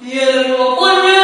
Yeah,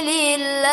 لله.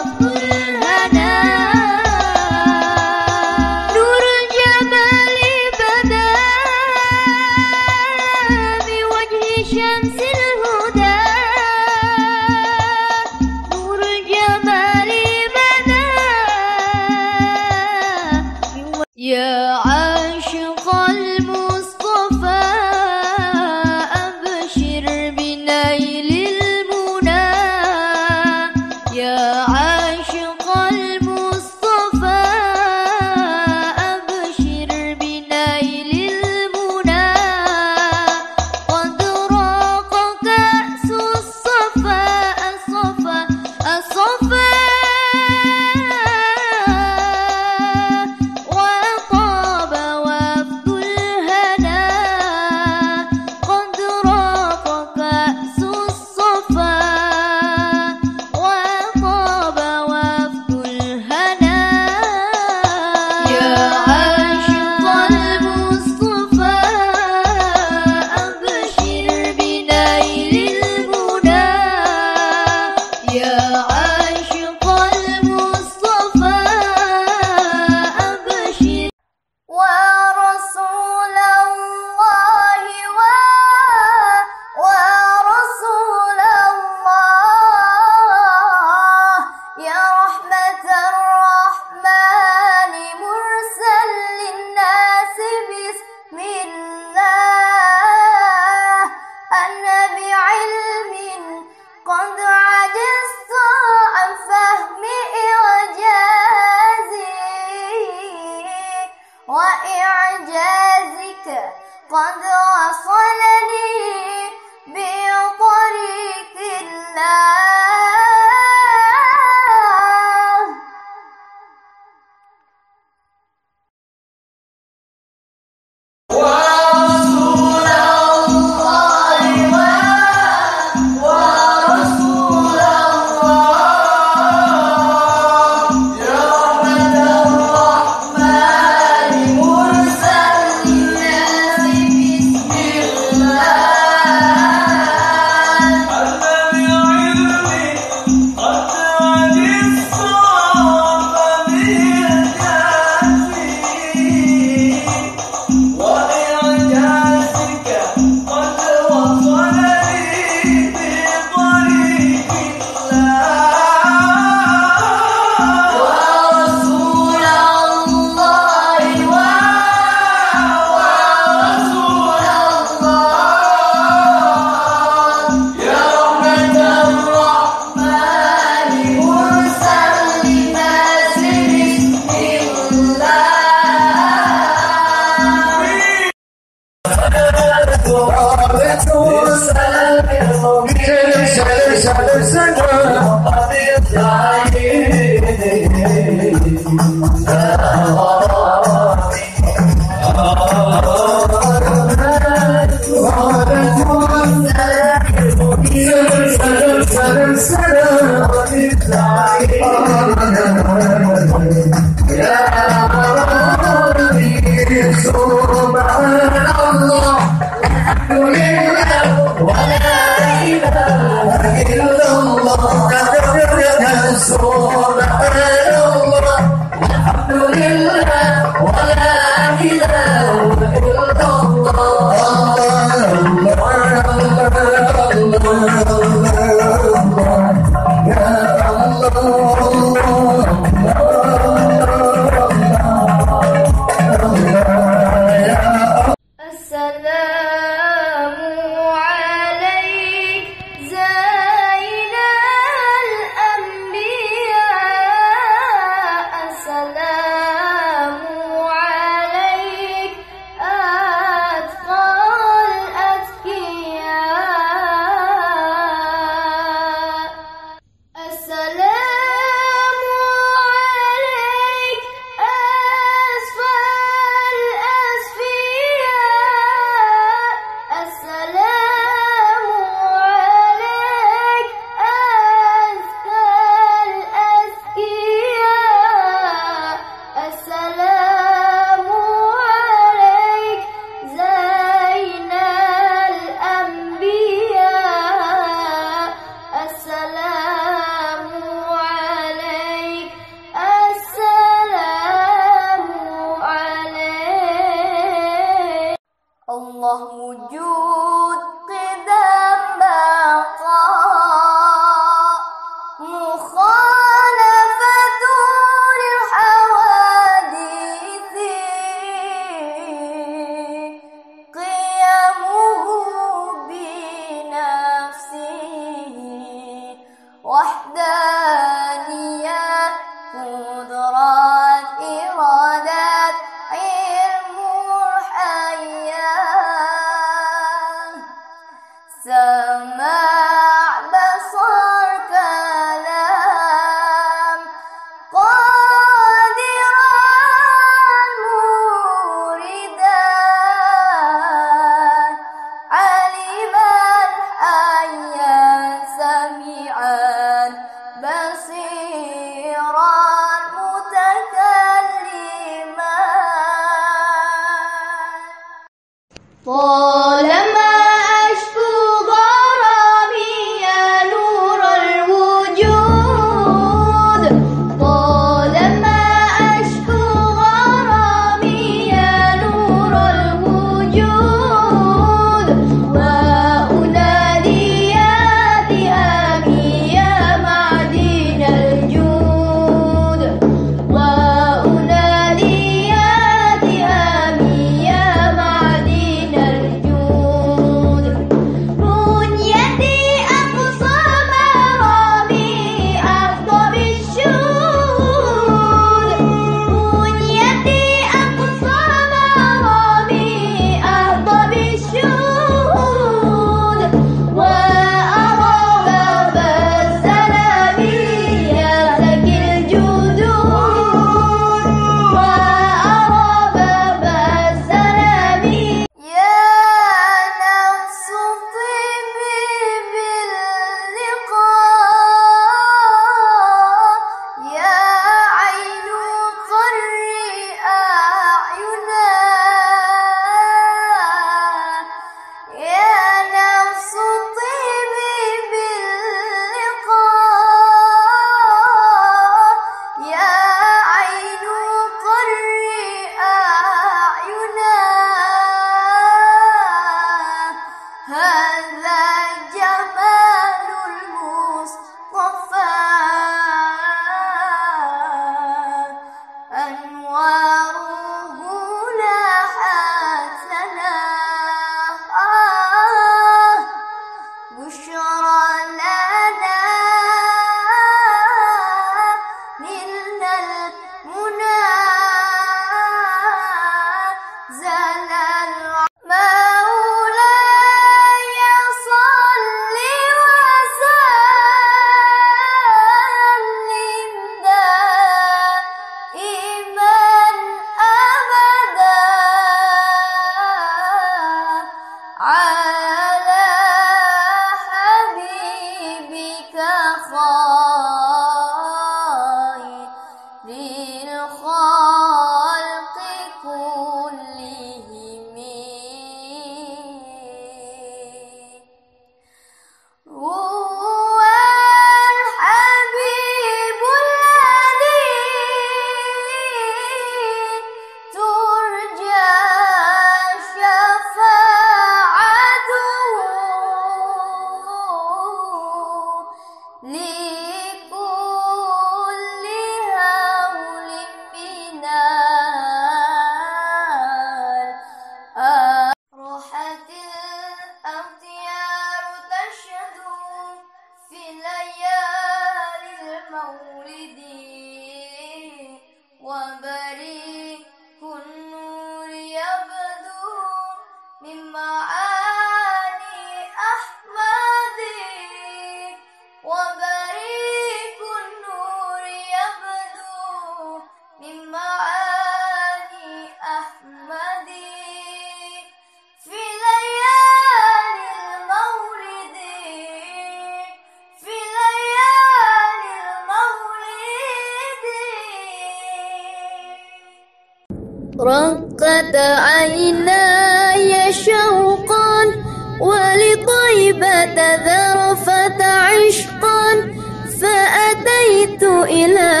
فأتيت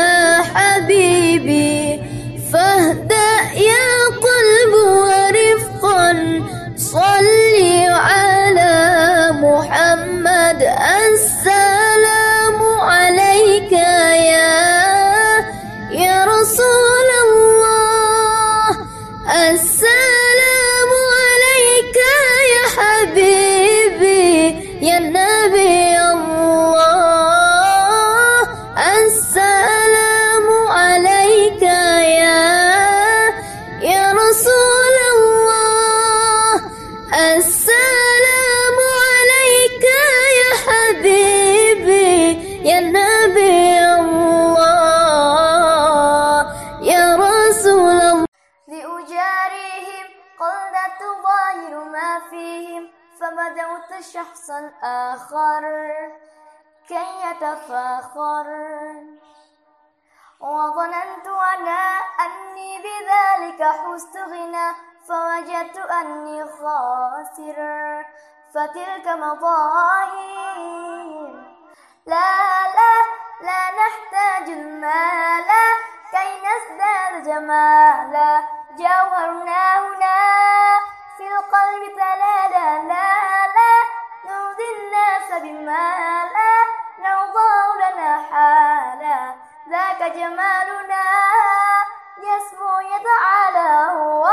شخصا آخر كي يتفاخر. وظننت أنا أني بذلك حزت غنى فوجدت أني خاسر. فتلك مظاهر لا لا لا نحتاج المال. كي نزداد جمالا. جوهرنا هنا في القلب تلالا. لا لا نرضي الناس بما لا نرضى لنا حالا. ذاك جمالنا يسمو يتعالى هو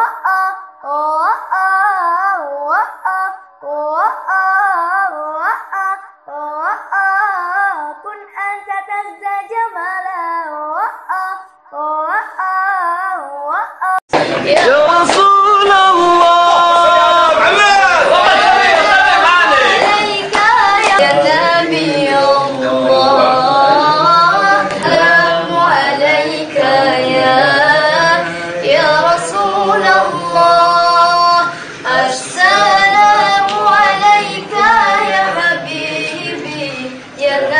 كن أنت تزداد جمالا.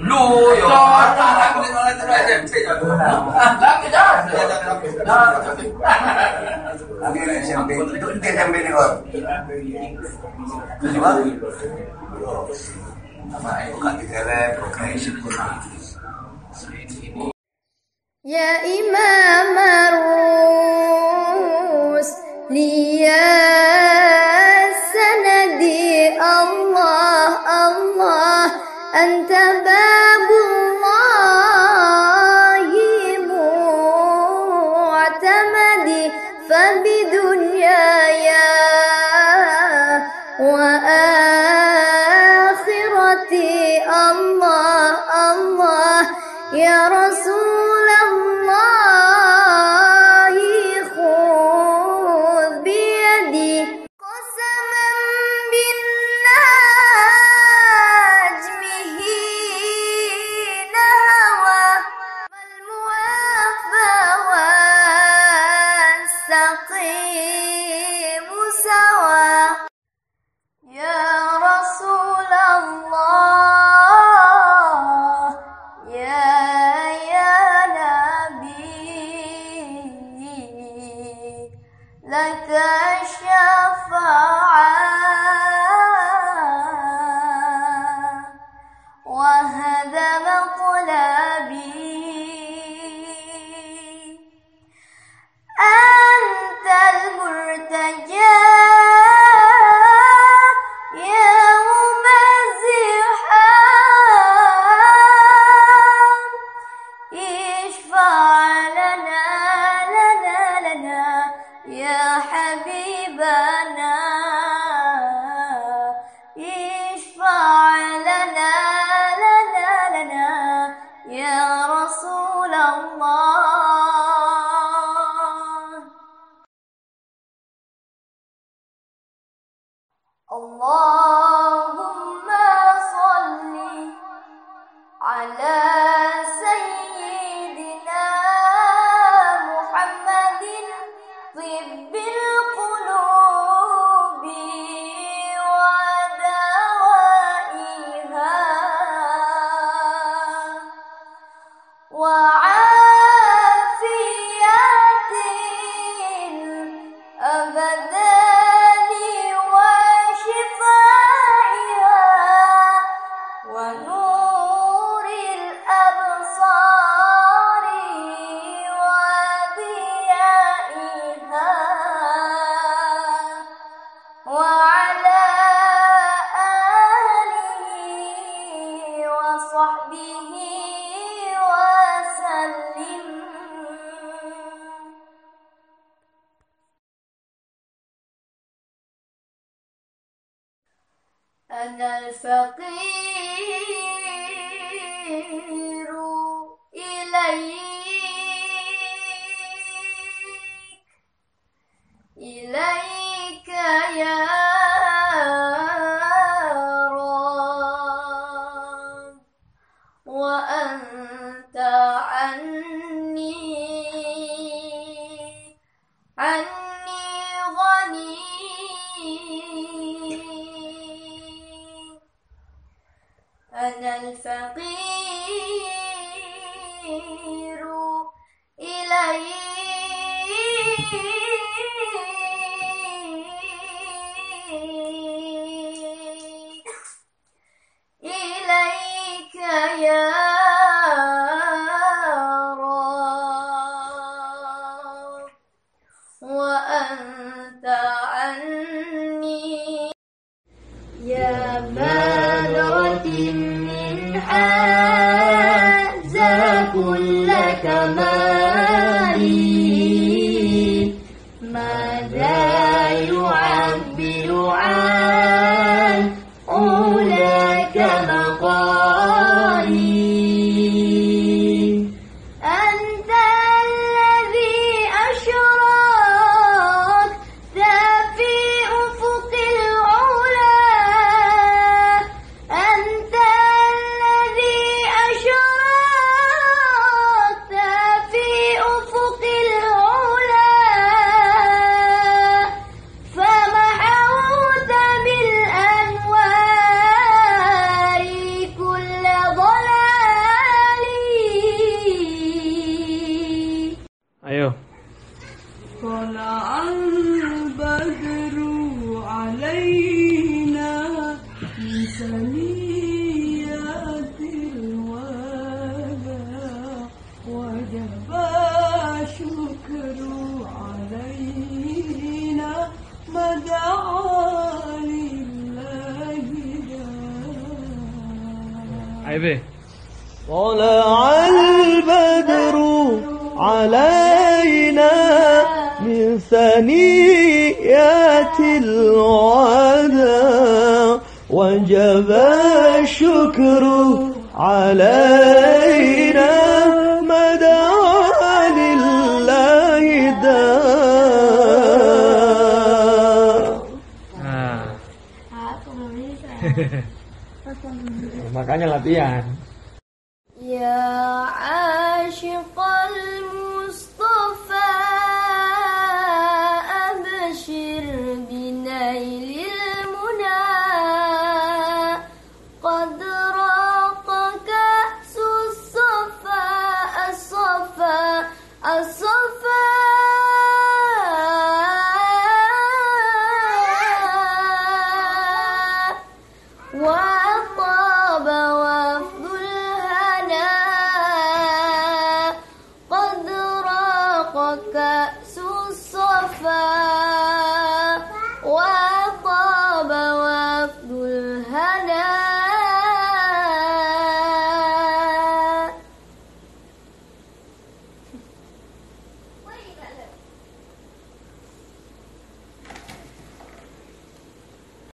Lu yo ya. Ya Imam Arus Liya sanadi Allah Allah أنت باب حبيبنا. عيبه. طلع البدر علينا من ثنيات العدا وجب الشكر علينا. makanya latihan.